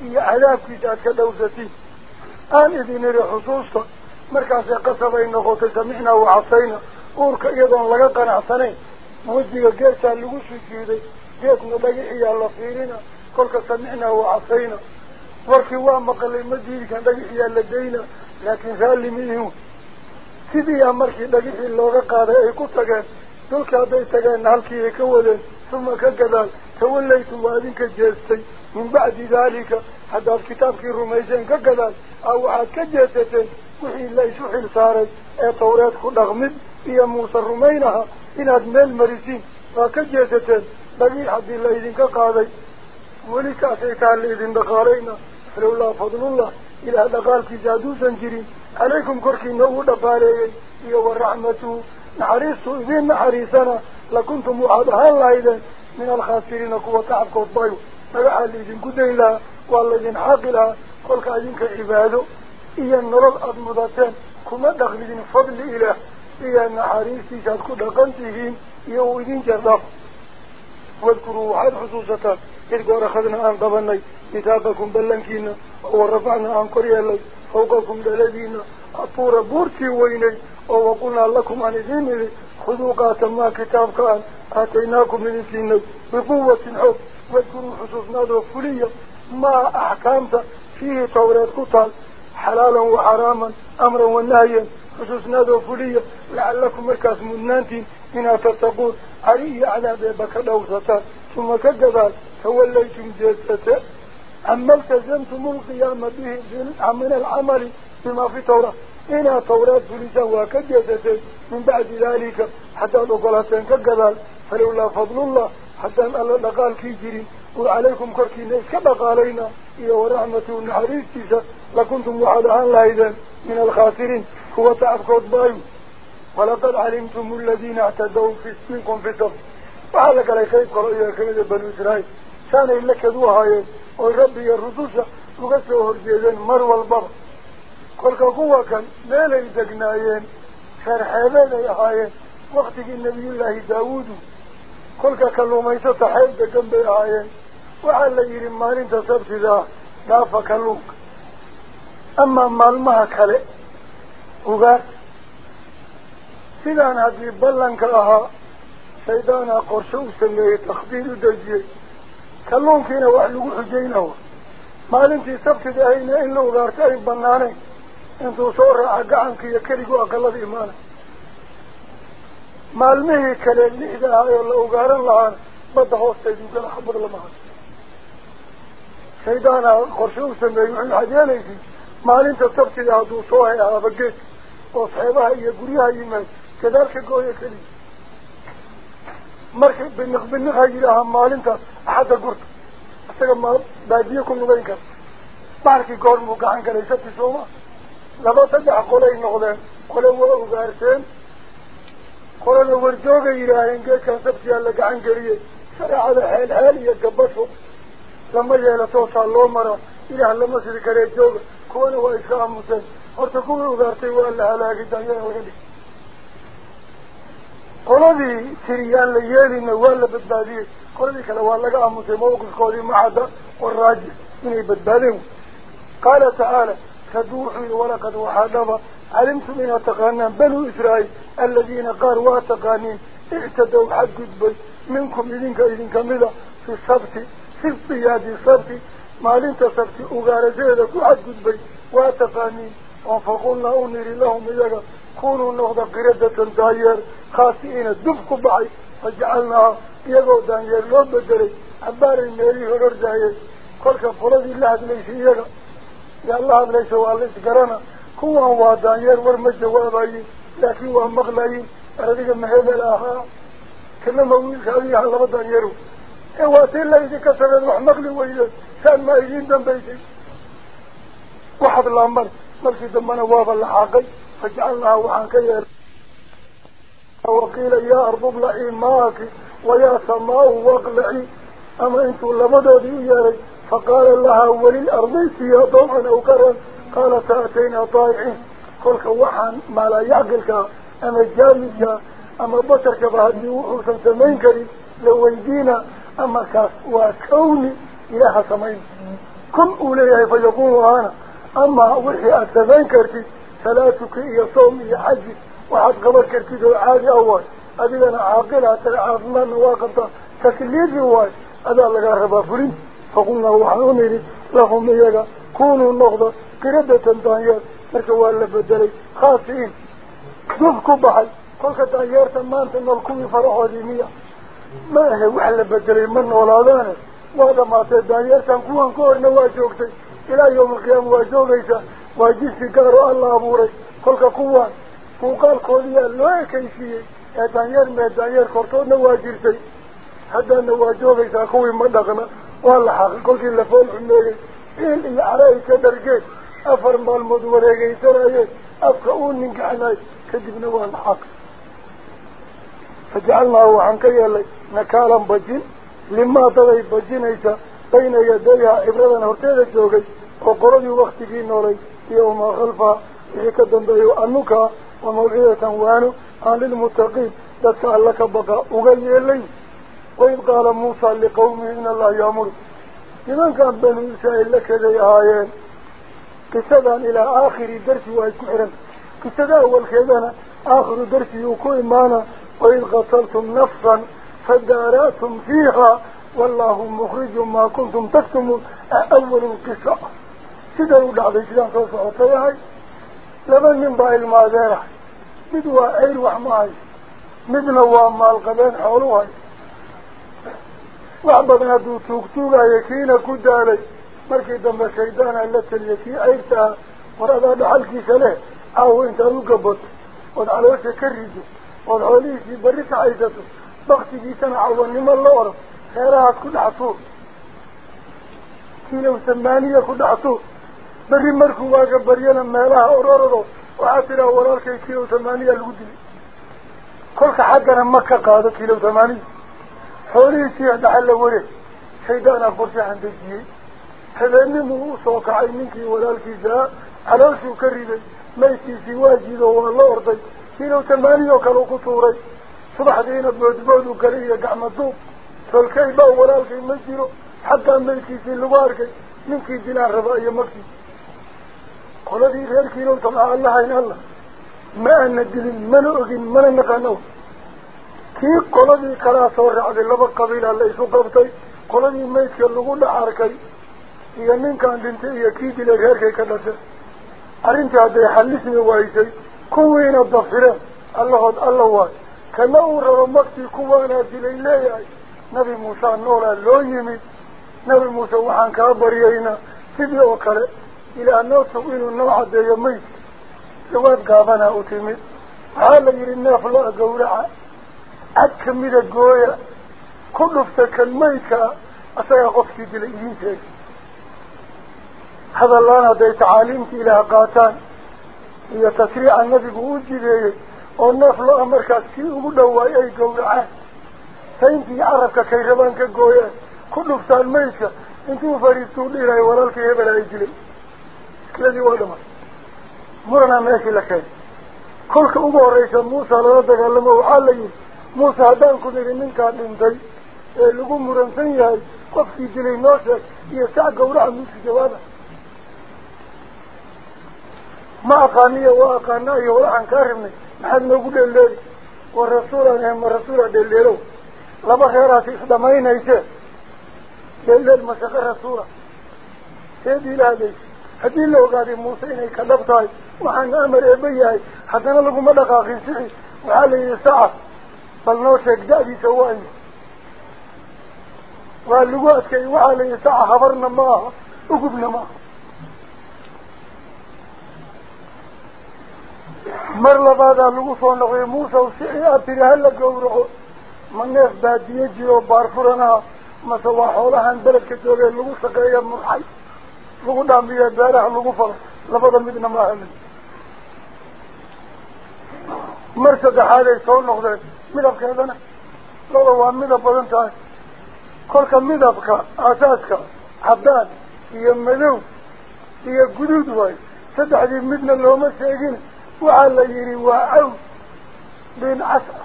إيا عذاب كتاب كدورزتين آن إذن حسوسك مركز قصبين نغوت سمعنا وعصينا. أورك إيضا لقى قناعتنين موجه قيسا ديك مبيحي يا الله فينا كلك سمعنا وعصينا واركي وامق اللي مجيد كان بيحي يا لدينا لكن قال لي ذالي منهم سيدي يا مركي بيحي اللوغة قادة ايكوتك دوك يا بيتك ان هلكي يكولا ثم كذلك توليت والدك جهزتي من بعد ذلك حتى الكتاب كي الرميزين كذلك أو عاد كجهزتي وحي الله يشوحي لساري اي طورات كل اغمد هي موسى رمينها إلى هذا ميل مريسين la idinka qaaday weli kaasay kaa la idin dhaqaalayna فلولا فضل الله. إلى دقال كزادو سنجرين عليكم كركي نو دقالي إيا ورحمته نحريصوا إذن نحريصنا لكنتم وعدها الله إذن من الخاسرين قوة عبك الضيو نقع الذين قدين لها والله إذن حاق لها قل كأذنك عباده إيا النرى الأضمضتين كما دخلين فضل إله. إيا نحريصي شادكو دقنتهين إيا وإذن جردف واذكروا واحد حصوصة إذ قول أخذنا أن قبلنا كتابكم بلنكينا. ورفعنا عن قرية فوقكم دلدينا. أطور بورتي ويني. وقلنا لكم عن ذيني خذوا قاتما كتاب كان. آتيناكم من سيني. بقوة حب واذكروا حصوصنا ذو فلية. ما أحكامت فيه توريات قتال. حلالا وحراما. أمرا ونهيا. حصوصنا ذو فلية. لعلكم مركز منانتين إنا علي على بيبك دوسة ثم كذبات توليتم جيسته أما التزمتم القيام به من العمل بما في توراة إنا توراة فلسان وكجدت من بعد ذلك حتى نقلتين كقبال فلولا فضل الله حتى أن الله لقال كيجري وعليكم كركين كبقى علينا إيا ورحمة النحريستيسة لكنتم وعدها الله إذن من الخاسرين. هو تعفكت بايو. ولقد علمتم الذين اعتدوا في منكم في الصف وهذا قال يخيب قرأي كمية بنو إسرائيل. كان إلا هايين وربي الرسوسة وقسوا هرجيزين مروا البر. قولك قوة كان ما لي دقنايين شرحيبين هايين وقت النبي الله داود. كلو ميسا تحيب دقن بي هايين وعلى يرين مالين تصبت ذا. دافا كلوك أما مالمها كالي وقال takhdiir u dejiyey kalluunkiina wax lagu xujaynawa maalintii sabtida ahayna in la ugaarto ay banaanayn intuu soo raaca gacanka iyo keligu aqalada imaanay maalmihii kale lixda ahay oo la ugaaran lahaana badda hoosteeduu gala xabad lama hayo shaydaana qorshe u sameeyey waxaad yeelaysid maalinta sabtida hadduu soo hay ahaaba geed oo xeebaha iyo guryaha yimaad كذلك قوية كلي مركب بنق بنق هاي لها مالنتا أحد قرط أستغل باديكم نبينك باركي قول موقعان كليسة سوما لما تدع قولي نغلين قولي هو أغارسين قولي ورجوغي إلهين كان سبتي لك عن قرية. سرع على حيل حيل يقبطه لما يلتوصى الله مرة إله لما سيدي كريه جوغ كون هو إسلام مسلم. horta وقال لها لا جدا يا ولدي badbaadiyey qoladii kale waa laga aamusay mawqifkoodii macadda waraaji inay badbaadeen qaala tacaala kaduu wuxuu yihi walaqad waxaa dhaba calimtum inaad taqaanaan banuu israa'iil aladiina qaar waa taqaaniin ictadow xadgudbay minkum idinka idinka mida fi sabti sifdiyaadi sabti maalinta sabti ugaarasadeeda ku xadgudbay waa taqaaniin oo faqulnaa u niri lahum iyaga كونوا نغضى قردة داير خاسئين الدفق بعي فجعلناها يقو دانير لو بدري عبار الميري هرر داير كل كفرد الله ليس يقى يا الله ليس والله قرنا كوا هو دانير ورم الجواب لكن هو مغلي أردك مهيب الآخر. كنا مويل خالي على دانيرو. واتي الله إذا كسر الروح مغلي وإذا كان ما يجين دم بيتي. واحد الأمر. مركي دمنا وابا اللحاقي فجعلناها وحان كير وقيل يا أرض ابلعي ماك ويا سماء واقلعي أما انتو لبدو دي ياري فقال لها وللأرض فيها طوعا أو كرا قال تأتينا طائعين. كلك وحن ما لا يعقلك. أما جامدك أما بطرك بهدي وحوسا سمين كري لو يدينا أما كاس إله سمين. كن أوليه فيقول أنا. أما وحي أتسمين كرتي. ثلاثك إيا صوم إيا حج وحد قبر كرتي دو عادي أول أنا عاقلة تلعافمان واقبتا تكليدي واي هذا لغا ربا فرين. فقلنا وحنوني لهم إياك. كونوا النقضة قردة دانيات مركوا اللي بدلي خاصين دوفكو بحي. كلك دانيارتا مانتا نالكوي فرحوا دينية ما هي إلى يوم القيامة واجوكيسا واجيسي قارو الله أبوري كلك كوان فوقال كوليا لوي كيسيه دانيار ما دانيار كورتونا واجيرتي هذا نواجوغيسا كوي مدقنا والله حقي كلكي لفول حميري إن إيا عرائي كدرقيت أفر مالمود وريقيسان أفكأون منك عناي كدبنا والله حق. فجعلناه عن بين يديها إبرادا هرتيدا جوغي وقربي وقتكي نوري يوم خلفا إيكا دنبيو أنوكا وموعيدة وأنو عن للمتقين تسأل لك بقى أغيي اللي وإذ قال موسى لقومه إن الله يأمر. لمن كان بني إسرائيل لك ذي آيان قصدا إلى آخر درس وإسمعرا قصدا أول كذا آخر درس يكون إيمانا وإذ قتلتم نفسا فداراتم فيها. والله مخرج ما كنتم تكتمون. أول القصة سيدنا إسلام صلى الله عليه لمن ينبع المادرة مدوى عير وحماي مدنوا مال قبين حولوها وعبدنا هدو توقتوغا يكينا كدالي. مركي دم شيطان اللتل يكي عيرتها ورأى دحلكي سلة. أو انت رقبت. ودعلوش كرجو ودعوليسي بريك عيدته بغتي دي سنة عوانيما اللورة. خيرها كل عطور كيلو وثمانية كل عطور بري مركو واقع بريانا مالها ورردو وعطينا ورالكي كيلو وثمانية الودي. كل حقنا مكة قادة كيلو وثمانية حولي سيح دحل وره شيدانا قرشي حندجي حلاني ولا كعينيكي على ذا حلوشي وكريبي ميسي سواجي ذو الله أرضي. كيلو ثمانية وكالوكو صوري صبح دينا بودبود وكريه قعمة ذوب tolkay baa walaalkay ma jiro xaggaa maydkiisii lagu arkay ninkii dilaan raba iyo magtiis qoladii reerkiinuu tamca allahayn allah ma ana dilin mana ogin mana naqano kii qoladii kalaa soo raacday laba qabiila la isu qabtay qoladii maydka lagu dhex arkay iyo ninkan dhintay iyo kii dilay reerkay ka dhashay arrintii hadday xallismi waysay kuwiina dafireen allahood alla waay kana uu rabo magtii kuwaanaa dilay leeyahay nabi muuse noolaa loo yimid nabi muuse waxaan kaa baryaynaa sidii oo kale ilaa noo tog inuu noo caddeeyo mayd jawaab gaabanaa u timid waxaa la yidhi neef la gawraca cad kamida gooya ku dhufta kan maydkaa asagaa qofkii dilay idiin sheegay فإنتي عرفك كي ربانك قويا كل فتان ميسا انتو فريدتون إلهي ولالك يبلا يجلي كلذي ولما مرنا ماشي لك كلك أبو رئيس موسى لردك لما وعلي موسى هدان كنري منك انتي لقو مرنسان يهي قفكي جلي نوشك يساق قولعان موسى جوابا ما لما خيرات إخدامين إيسا دليل مسك الرسول سيدي لهذا هدي لو قادي موسى إني كذبتاي وحن أمر إبيهي حتى نلقوا مدقا في سعي وعلي ساعة. بل نوشك جادي سواني وقال لقواتك وعلي ساعة خبرنا معه وقبنا معه. lagu soo noqday muuse sixi aad tiri hala gawraco jiro baarfuranaha mase waa xoolahan beledka joogee lagu shaqeeya murxay lagu dhaamiye beeraha lagu falo labada midna ma helin mar saddexaaday soo noqdeen midabkeedana laba waa midab badan tahay kolka midabka aasaaska caddaan iyo madow iyo guduud waayo saddexdii midna looma sheegin waxaa la yidhi waa caw dhiin cas ah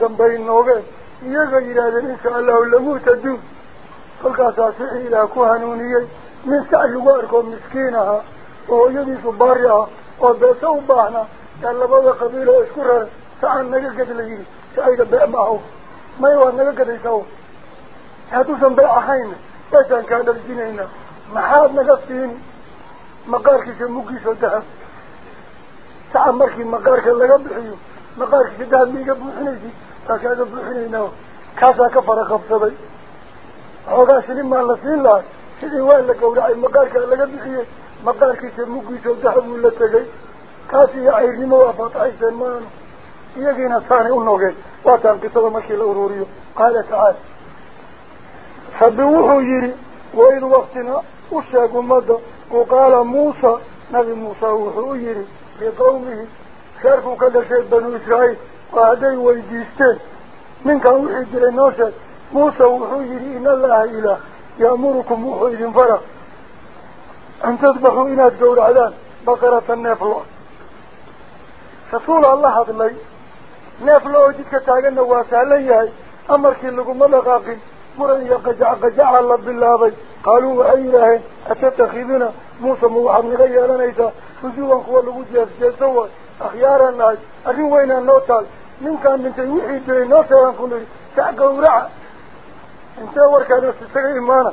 dambe ay noogeen iyaga yidhaahdeen insha allahu lamuhtaduun kolkaasaa sixii ilaah ku hanuuniyey nin sac lagu arko miskiin ahaa oo hooyadiisu baari ah oo beese u baahnaa yaa labada qabiil oo isku raray sacaan naga ged la yidhi sacayga bee ma ahaw may waad naga gadaysaa hadduusan bee ahayna beesaan kaa dharjinaynaa maxaad naga siini maqaarkiisa muggiisa dahab kaaga buuxinaynaa kaasaa ka fara qabsaday xoogaa shilin maan la siin lahay sidii waa la gawracay maqaarkaa laga bixiyey maqaarkiisa muggiisa dahab uu la tegay kaas iyo cayrnimo waa faataxayseen maanu iyagiina saanay u nogeen waataan qisada markii la ururiyo qaala tacaala rabbi wuxuu yidhi waid waktina u sheeg ummadda u qaala muusa nabi muuse wuxuu u yidhi لقومه. شرفوا كذا شيء بنو إسرائيل وهذين ويجيستين من كان وحيد لنوشا موسى وحيد إن الله إله. يأمركم وحيد فرع أن تذبحوا إنا الدور عدان بقرة النفل. فصول الله هذا الليل نفل وجدك تاقن واسع ليه أمرك اللقم الله غافل فورا يقجع قجع الله بالله بي. قالوا وعيناه أتتخذنا موسى موحب نغير نيسا فزوا قوى اللبود يفجل سوى. أخيار الناس. أخي وين النوتال من كان من تيوحي جري نوتال أنكوني تأقوا رعا. انت ورك أنا استغل إمانا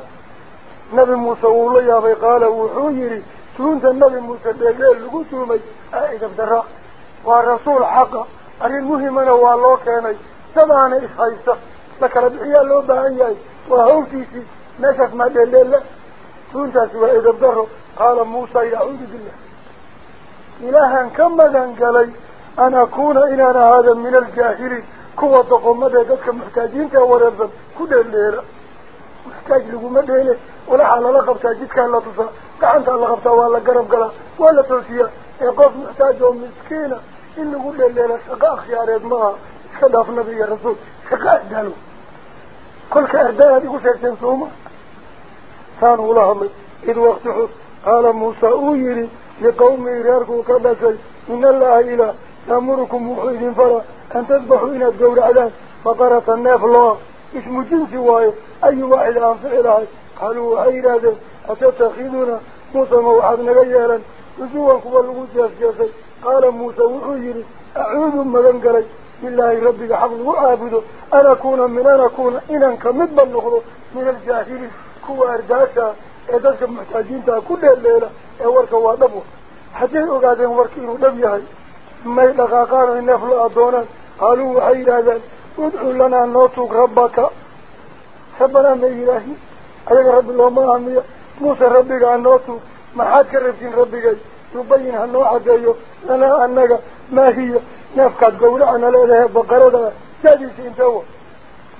نبي موسى والله يا بي قال وحويري. سلونت النبي موسى بيقال لقود اي أئد أبدرع والرسول حق أري المهم أنا والله كاني. سبعنا إخايته yahay waa hawtiisii meeshaas maa dheeldheella tuuntaasi waa idab daro qaala muusa yacuudu billah ilaahan ka magan galay an akuuna inaan ahaada min aljaahiliin kuwa doqomadee dadka muxtaajiinta wareersan ku dheeldheela muxtaaj laguma dheele walaxaa lala qabtaa jidkaa la tusaa gacantaa la qabtaa waa la garab galaa waa la toosiyaa ee qof muxtaaj oo miskiina in lagu dheeldheela shaqo akhyaareed maaha كذاف نبي رسول. سقاد قالوا. كل كأرداه هذه وشيرتين ثوما ثانوا اللهم إذ وقت حد قال موسى أويري لقوم إيراركم كبسي إن الله إله نامركم محيد فرا أن تذبحوا إنا الدور على فقرة الناف الله اسم جنس واي أي واحد عن فعلها قالوا أي رادة أتتخذنا موسى موحد نغيالا وزوا قبل قال موسى وحيري أعوذ مدنقلي lagu jeesjeesay qaala muuse wuxuu yidhi acuudu magan galay bilaahi rabbiga xaq lagu caabudo an akuuna min an akuuna inaan kamid ba noqdo min aljaahiliin kuwa ardaasha ee dadka muxtaajiintaa ku dheeldheela ee warka waa dhab wa hadday ogaadeen warka inuu dhab yahay may dhaqaaqaan ay neef la adoonaan qaaluu waxay yidhaahdaan udcu lanaa noo tuug rabbaka rabbanaa ma ilaahi نفقد قولعنا لأله بقردها جديس انتوى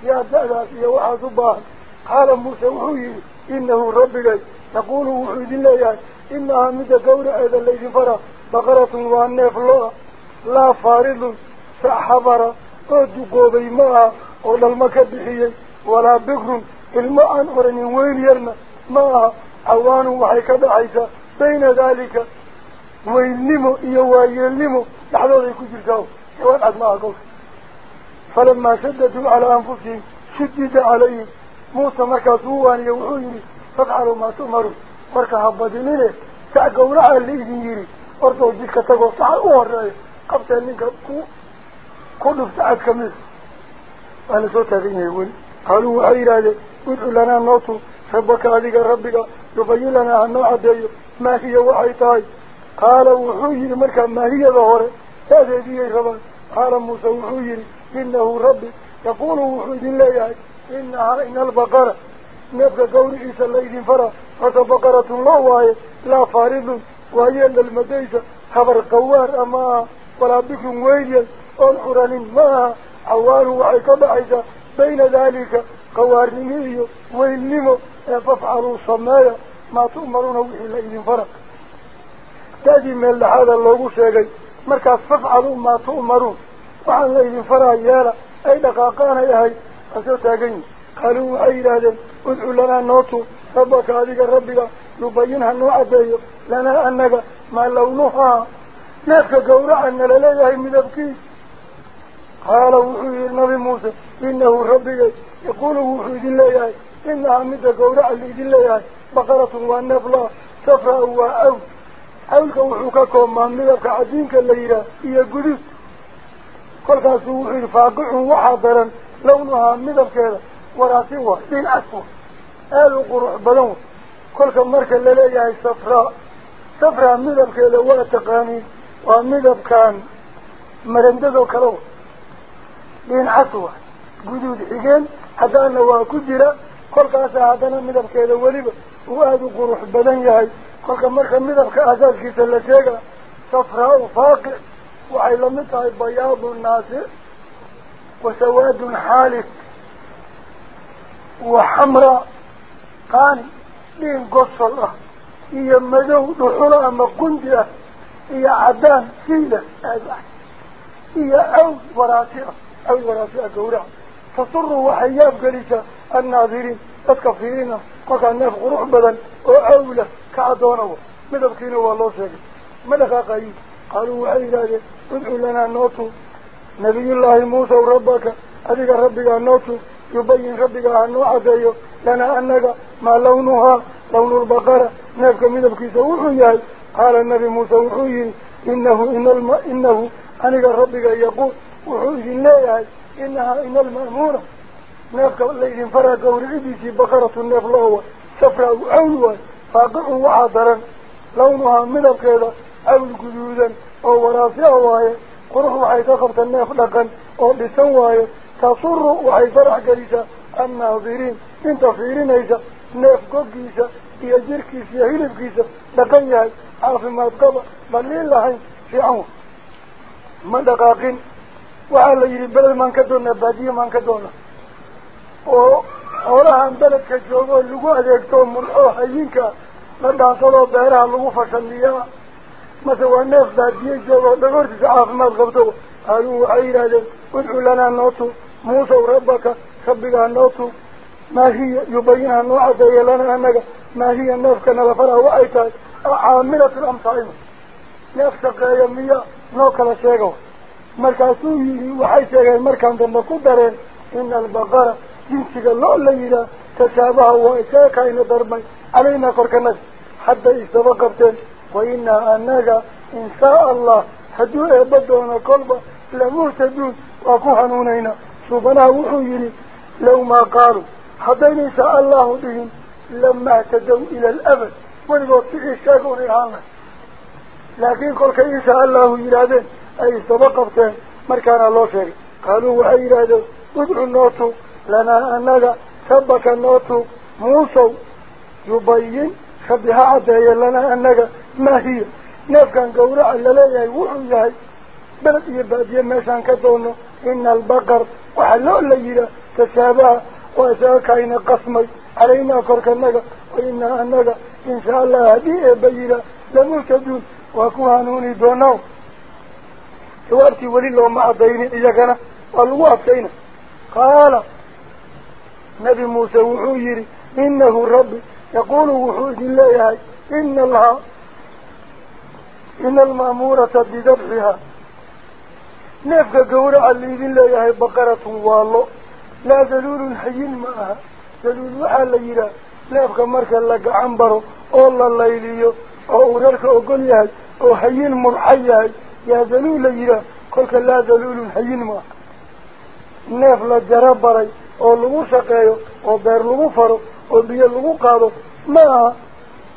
يا دعلاس يا وعاد الباهن قال موسى وحي إنه ربك يقول وحيد الله يعني. إنها مدى قولع هذا الليل فرى بقرة وانيف الله لا فارض. سأحفر أدو قوضي معها أولا المكبحي ولا بكر الماء أنقرني وين يرنا. ما. أوان وحيك بعيسى. بين ذلك. وين نمو إيوه ينمو dhexdooday ku jirtaa hawaan cad ma aha kolka falamaa shadaduu calaa anfusihim shudida calayhim muuse markaas uu waaniye wuxuu yidhi fafcaluu maa tu'maruun marka ha badinine sac gawracaa laidin yidhi hortoo jidka tagoo saca u horeeyo qabtee ninka ku ku dhufta cad kamid waa la soo taagan yahay weli qaaluu waxay yidhaahdeen udcu lanaa nootu rabbaka adiga rabbiga قال وحوجي مركا هي ظهر هذا دي ربا قال موسى وحوجي إنه ربي يقول وحوجي الله يعي إنها إن البقرة. نبقى قول إيسا الليل فرا. هذا بقرة الله وهي لا فارض. وهي أن المدايسة خبر قوار أما. ولا بكم ويليا. القرآن ما. عوار وعيك بعيدا بين ذلك. قوار نميه وإنمو ففعلوا صمايا. ما تؤمرون وحي الليل فرق da-dii meel dhexaada loogu sheegay مركز فافعلوا ما تؤمرون وعن ليذ فرا يالا أي دقاقان يهي أسو تاقين قالوا هذا ادعو لنا نوتو ربك هذه ربك يبينها النوع ديو لنا أنك ما لونها نفك قورا أن لليه من أبكي قال وحي النبي موسى إنه ربك يقول وحي الله إنها مدى قورا اللي قرآنك وحككم من نبك عدينك الليلة إيا قدس قلت سوحي الفاقع وحضرا لونها نبك وراسوة دين أسوة قالوا قروح بلون قلت مركا لليه السفراء سفراء نبك الأول تقاني ونبك كان مرندد وكروه دين أسوة قدود حقين حتى أنه كدرة قلت أسا عدنا نبك الأول وقالوا قروح بلون يهي كل كمرك مذهب كأزاز كيس اللتيجة صفراء وفاق وعلمتها بياض الناس وسواد حالك وحمراء قان لين قص الله هي مدو دحراء مقندية هي عدان سيلة أزاز هي أو وراثئة أو وراثئة كورا تصروا وحياب قريشة الناظرين تتكفرين قطع النفق روح بدا وعوله كادونه ماذا بكينه والله شكي ماذا قايد قالوا وحي الله ادعوا لنا النوتو نبي الله موسى وربك أدق ربك النوتو يبين ربك أنه عزيه لنا أنك ما لونها لون البقرة نفك ماذا بكيسه؟ وحيه قال النبي موسى وحيه إنه إن الم... إنه. أنك ربك يقول وحيه الله إنها إن المأمورة. نفك الليل فرق ورعبه بقرة النفل هو سفرة أولوه faaqicun waxaa daran lawnuhaa midabkeeda awl guduudan oo waraasi a waaye qurux waxay ka qabta neef dhaqan oo dhisan waaye tasuru waxay farax gelisaa annaadiriin inta fiirinaysa neef goggiisa iyo jirkiisa iyo hilibkiisa dhaqan yahay caafimaad qaba baliin lahayn fiican wa ma dhaqaaqin waxaa la yidhi beled maan ka doonaa baadiye maan ka doona oo xoolahan beledka mulxoo hayinka fashaliyaa mase waa neef baadiye jooga oo dhagortiisa caafimaad qabto qaaluu waxay yidhaahdeen udcu lanaa nootu muusaw rabbaka rabbigaa nootu maa hiya yubayinha noo cadeeye lana anaga maa hiya neefka nala faraa waxay tahay caamilatun amsaaima neef shaqeeya miya noo kala sheega markaasuu yidhi waxay sheegeen markaan dambe ku dareen ina albaqara jinsiga lo la yidhaah tashaabaha waa isaga kayna darmay korkanaga hadday isdaba qabteen وإنا أنك إن شاء الله هدو إبادونا كلبا لمهتدون. وكوهنونينا سبنا وحيني لو ما قالوا. حتى إن شاء الله بهم. لما اهتدوا إلى الأبد. ولقد تشاكون العامة لكن كل إن شاء الله يرادين أي سبقفتين مركان الله شيء قالوا وحي يرادين ادعوا النوت لنا أنك سبك النوت موسى يبين خبها عدايا لنا أنك ما هي. نفكان قورع لليه وحياه بلد يبادية ماشان كدونه. إن البقر وحلو الليلة تشابه. وإساكين قسمي علينا فركنك وإنا أنك إن شاء الله هديه بينا لمرتدون وكوهانوني دونه. سوارتي ولي الله ما كان. والله أبتين قال. نبي موسى وحويري إنه ربي. يقول وحوذ الله إن الله إن المأمورة بذبحها. نفق قورع اللي ذي الله بقرة والله. لا ذلول حيين معها. ذلول وحال يرى. نفق مركا لك عنبره. أولا الليليو أو أورارك أقول يهي أو حيين مرحيهي يا ذلول يرى. قولك لا ذلول حيين معها. نفق جربري oo lagu shaqeeyo oo beer lagu faro oo biyo lagu qaado maaha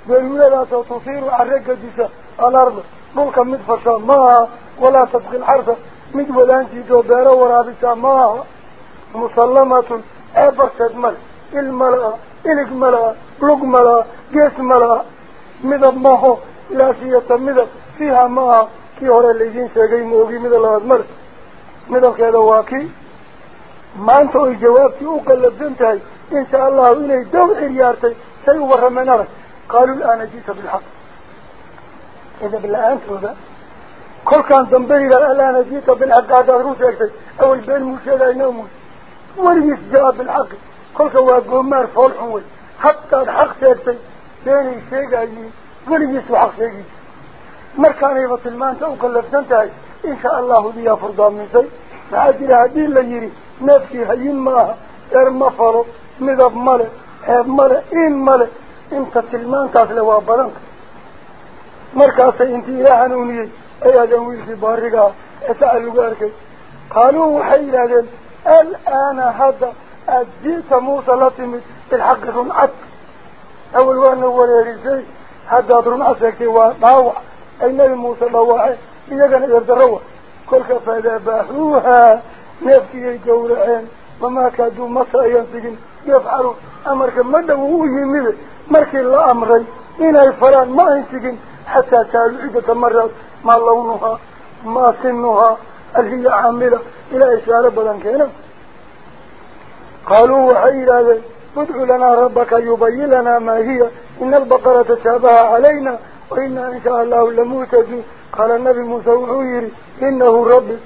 beerwiladaasoo tusiiru carregadiisa alarda dhulka mid fasha maaha walaa tadqi lxarsa mid wadaantiisoo beero waraabisaa maaha musallamatun eebarteed male il mala-a ilig mala-a lug mala-a gees mala-a midab maho laasiyata midab fiiha maaha kii hore laydiin sheegay moogi mida labaad male midabkeeda waa kii maanta oy jawaabtii u qallabsan tahay insha allahu inay dow ciryaartay say u warrameen arag qaaluu alaana ji'ta bilxaq idab la-aantooda كل كان ذنبه الآن جيت بالحق هذا روسك أول بين موسى لا ينوم وريس جاء بالحق. كل كوا قمر فول حول حتى الحق تأتي بين شيء جاي وريس وحق شيء. مركان يبط المان تأكل لفتنتهي إن شاء الله دي فرضا من شيء. معادل هذه اللي يري نفسي هين ماها مذب ملك هاب ملك إن ملك إنت تلمان تاسل وابرنك مركاسي انت إله نوني أي هذا ويلكي بارقا أسألوا قارك قالوا وحي لهم الآن هذا أجيت موسى لطمت الحق رمعت أول وأنا وريريسي هذا رمعتك وداوع أين يفعلوا أمرك. مدوا يميل مركي الله أمري. إن الفران ما ينسجن. حتى سألوا عدة مرات ما لونها ما سنها. هل هي عاملة؟ إلى إشارة بدن كينا؟ قالوا وحي هذا ادع لنا ربك يبين لنا ما هي. إن البقرة تشابه علينا وإنا إن شاء الله لموتدون قال النبي موسى وحيري إنه ربي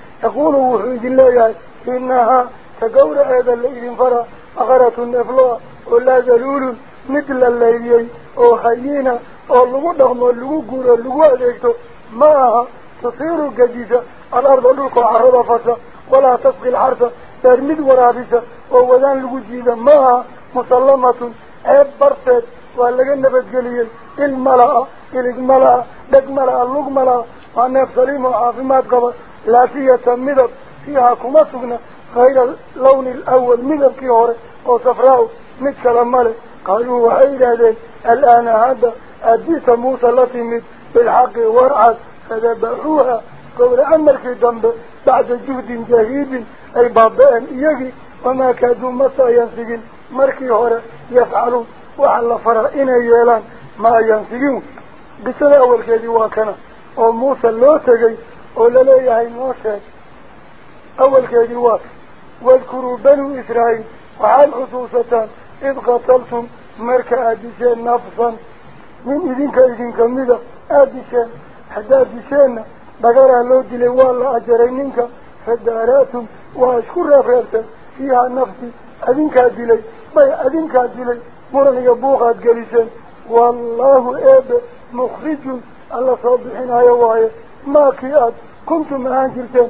أغرة النفلة ولا ذلول مثل الليل أو خيينة أو اللغو دغم اللغو قول اللغو أديكتو. معها تصير قديسة الأرض لك عرض فتا ولا تسقي الحرث ترمد ورابسة ووذان لغو جيدا معها مسلمة عيب برفت وهلقى النبت قليل الملأ إلق ملأ دق ملأ اللغ ملأ وأنه سليم وعافمات قبل. لا فيها تمدد فيها كما سقنا. غير اللون الأول مدد كيهوري أو صفراء مثل الملأ قالوا وحيد هذين الآن هذا أديت موسى لطمت بالحق ورعت فذبحوها قول أمرك ذنب بعد جهد جهيد أي بابان إيجي وما كادوا مسا ينسجن مركي هورا يفعلون وعلى فرائنا يلان ما ينسجون بسنة أول كذي واكنا وموسى اللو تجي ولا لا يهي موسى أول كذي واك واذكروا بنو إسرائيل وعال خصوصة إذ قتلتم مركا أديشين نفسا. من إذنك إذنك مدى أديشين حتى أديشين. بقرها لو دلي والله أجرينك فداراتم وأشكر رفرت فيها نفسي. أذنك دلي بي أذنك دلي مرن يبوغات قليسين والله إيب مخرج الله صبحين هاي واي ما كيات كنتم أنجلتين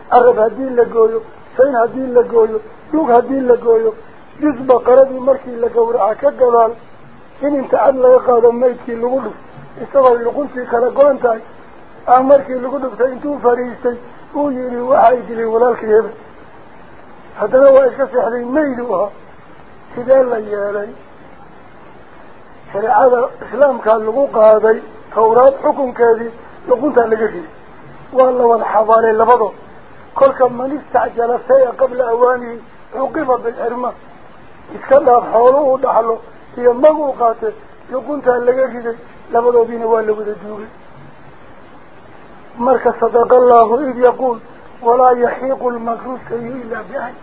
والله عرب هدين لقويو سين هدين لقويو دوك هدين لقويو جزء بقردي مركي لقورعا كقلال إن انت عد لقادا ميتكي لغلو استغل لقلتي كالقوانتاي أمركي لغلو فإنتو فريستي ويري وحايد لي ولالك يبن هذا هو إسكسي حدين ميلوها سيدان ليالي شريعة الإسلام كان لغو قادي توراة كل من استعجل السيء قبل أوانه عقب بالحرمة. إسكالها حوله ودحله. هي مغو قاتل. لقنت لقشي لفضل بين والله ودجوه مركز صدق الله إذ يقول ولا يحيق المكروس إلا بأهل.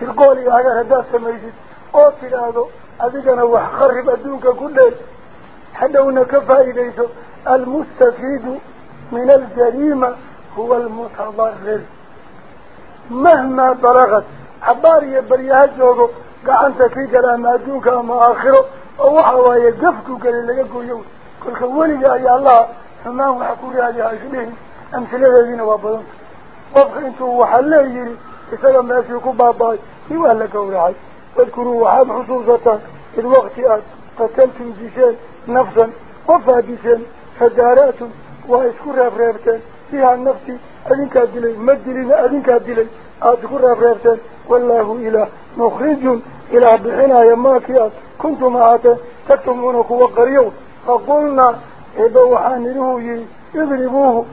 شرقول يا هذا سميجد قاتل هذا أذيقنا وحقرب أدونك كله. حدونا كفائديته المستفيد من الجريمة هو المتضرر. مهما بلغت عباري بريها جوغو قعنت في كلام أدونك أما آخره ووحوا يقفكوا قال لك يوم كل كولي يا الله فما هو حكوري هذه عشرين أمثلة الذين وابضون وفق أنتوا وحليه يري إساقا ما باباي. يوهل لك ورعي واذكروا وحاب حصوصة الوقت آت قتلتم جيشان نفسا وفادسان فداراتم وإسكر أفرابتان فيها النفس أذنك أدلي ما أدلي أذنك أدلي أذكر رب ربتك. والله إله مخرج إلى بحنا يماكيات كنت معك تكتمونك وقريو فقلنا إبوحان رهوي يضربوه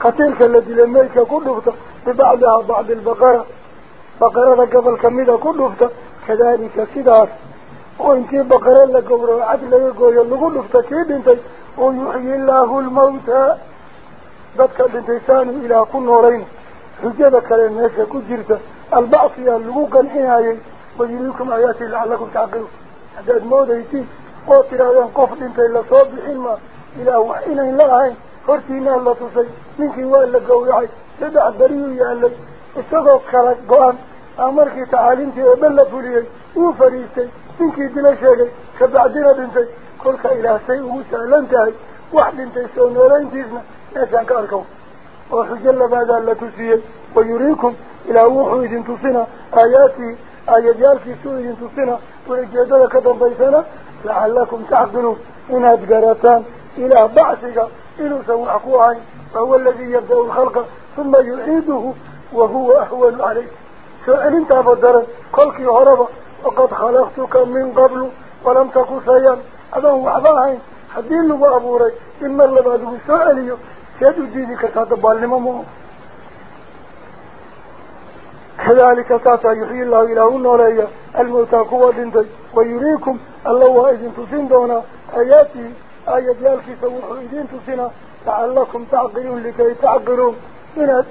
قتلك الذي لم يك كلفت ببعضها بعض البقرة. بقرة قبل كميدة كله كذلك سداس وانت بقرة لقبرة عدل يقول يقول لفتك يبنتي ويحيي الله الموتى. Meesha ku jirta albacsiyaa lagu qancinayay wayuriikum aayaati lacalakum tacqiluun haddaad moodaysid oo tidhahdeen qof dhintay lasoo bixin ma ilaah wax inayn la ahayn hortiinaa la tusay ninkii waa la gowracay saddex beriyuu yaalay isagoo kala go-an aa markii tacaaliimtii oo dhan la fuliyey wuu fadhiistay ninkii dila sheegay kabacdina dhintay kolka ilaah say ugu sahlan tahay wax dhintay soo noolayntiisna نسان كاركو وحجل لبادا لتسيه ويريكم إلى وحو إذن تسينا. آياتي آيات يالكي سوء إذن تسينا. ونجد لك ضبيسنا لعلكم تعقلون. إن أدقارتان إلى بعثك. إنو سوحكو عين فهو الذي يبدأ الخلق. ثم يعيده. وهو أحول عليه سأل انت أبدالا قلك يهرب وقد خلقتك من قبل ولم تكو سيان هذا هو عين حدين له أبوري إما اللبادو سؤالي سيدو ديني كتاتا بالنممو كذلك تاتا يحيي الله إله النولي الموتى قوة دنتي ويريكم الله إذن تسين دونا آياتي آيات يالكي سوحوا إذن تسينا لعلكم تعقلون لكي تعقلون. إن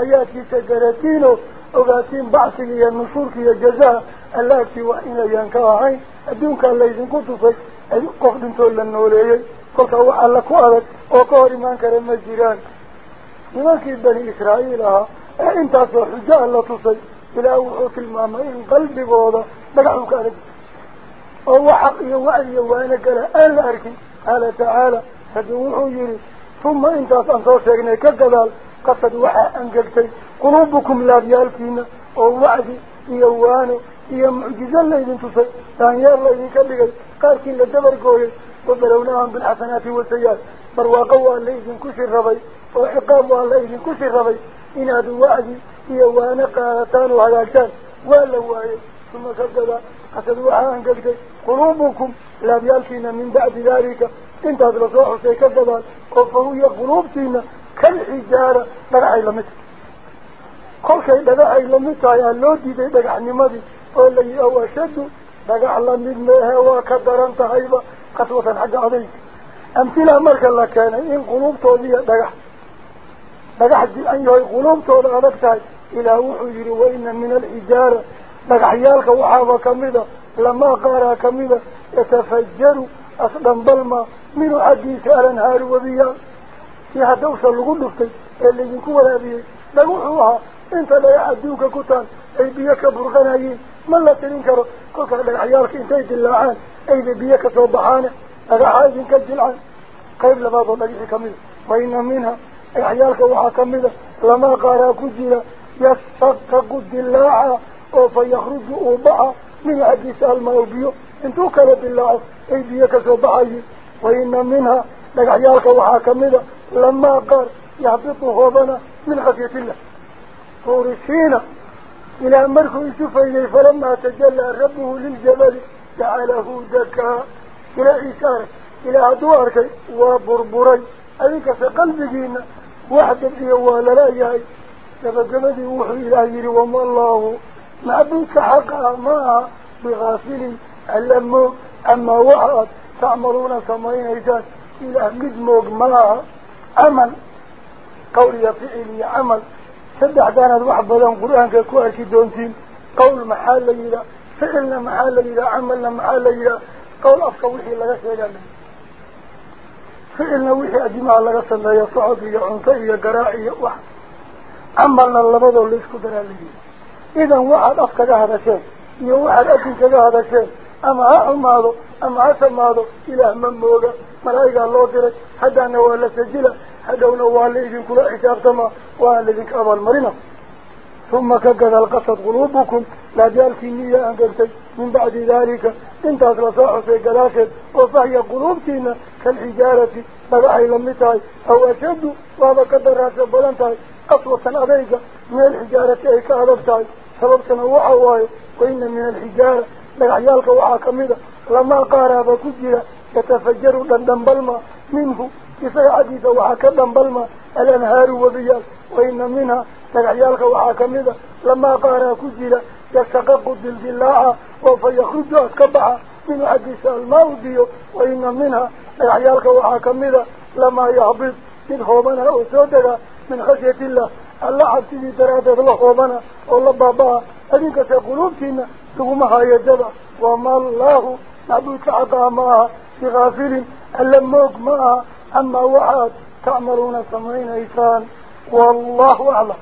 آياتي تجارتينو أغاتين بعثي يا النشورك يا جزاء. التي وإن ينكوا عين أدونك الله إذن كنتو فيك أدونك أخذ انتو لنوليه كل كوا على كوارد أو كوري ما كرم الجيران منك بني إسرائيل ها أنت أصل حجة الله تصل إلى وحوك المامين قلب بوضا بقعوا كارد أو حق يوعد يوانا قال أنا أركي قال تعالى هدوحوا يري ثم أنت أصل شغنة كالقلال قصد وحا أنجلتي قلوبكم لا ديال فينا أو وعدي يوانا يا معجزة الله إذن تصل تانيار الله إذن كالقل قاركين لدبر قولي وبلوناهم بالحسنات والسيئات. برواقوا أن ليسن كسر ربي وحقاموا أن ليسن كسر ربي إن هذا الوعد هي وأنا قالتان وعلاكتان وألوا ثم سجد. حسد وحان قلت قلوبكم لا بيالكين من بعد ذلك. انت هذا الصلاح سيكذب وفهو يا قلوبتين كالحجارة لرعي لمثل كل شيء لرعي لمثل يا اللودي دي دقع نمضي قال لي أو أشد. دقع لمثل ما هو كدر انت قسوة حق عليك أمثلة مركا الله كان إن قلوبته لي دقح. دقح أيها قلوبته لغبتها إلى وحجر وإن من الإجارة دقح يالك وحافة كميدة. لما قارها كميدة. يتفجر أصلا بالما من حديث الأنهار وبيان في حدوث اللغلفة اللي ينكوها بيه. دقوحوها انت لا يعدوك كتان. أي بيك برغنائي ما لا تنين كرو كل كذا العيار كين تيج اللعان. أي بيك كسر بحانة. هذا عايز ينكج اللعان قريب لبعض ما يجي كمل وإن منها. العيار كوا حكمله لما قارا كجلا يسقط قد اللعان أو فيخرج أوبعة من عديس الموبيو انتو كلا بالله أي بيك سبعي وإن منها. لقعيالك وحاكمده لما قال يحبطه هوبنا من خفية الله. فورسينا إلى مركو يشوف إليه فلما تجلى ربه للجبل جعله دكا إلى إشارة إلى أدوارك وبربري. أذيك في قلبكين واحد فيه ولا لا يهي تبقمدي وحي إلى أجري وما الله ما بيك حقا ما بغافل ألم أما وحد تعملون سمعين إيجاد إلى مدموغ ما أمل قولي فعلي عمل. Qowl maxaa la yidhaha ficilna maxaa la yidhaha camalna maxaa la yidhaha qowl afka wixii laga sheegaa la ficilna wixii adimaha laga sameeyo socod iyo cunto iyo garaac iyo wax camalna labadoo laisku daraa la yidhi idan waxaad af kaga hadasheen iyo waxaad adin kaga hadasheen ama ha xumaado ama ha samaado ilaah ma mooga malaa'igaa loo diray haddana waa la sajila هدونا والذين كل حساب ثم والذين أمر مرنا. ثم كجد القصد قلوبكم لا جالك نية أنقذت من بعد ذلك انت أصلح في جلاك وفهي قلوبنا كالحجارة. فرعي لمتاي أو أشد وما قدر هذا بلنتاي. أصلح عليك من الحجارة أي كعرفتاي سببتنا وحواي وإن من الحجارة لعيالك وحاكمدة لما قارب كجرة يتفجر دندن بلما. منه إذا عديد وحكذا بلما الأنهار والرياض وإن منها تلعيالك وحكمدا لما قارا كجلا يستقق دلد الله وفيخرج أسكبها من عديث الموضي وإن منها تلعيالك وحكمدا لما يهبط من خومنا وسودنا من خشية الله الله عبده ترادة الله خومنا والله بابا أذنك سيقولون فينا؟ تقومها يجبا وما الله نبوك عطا معها في غافل ألموك معها amaa waxaad تعملون سمعين إيسان والله أعلم.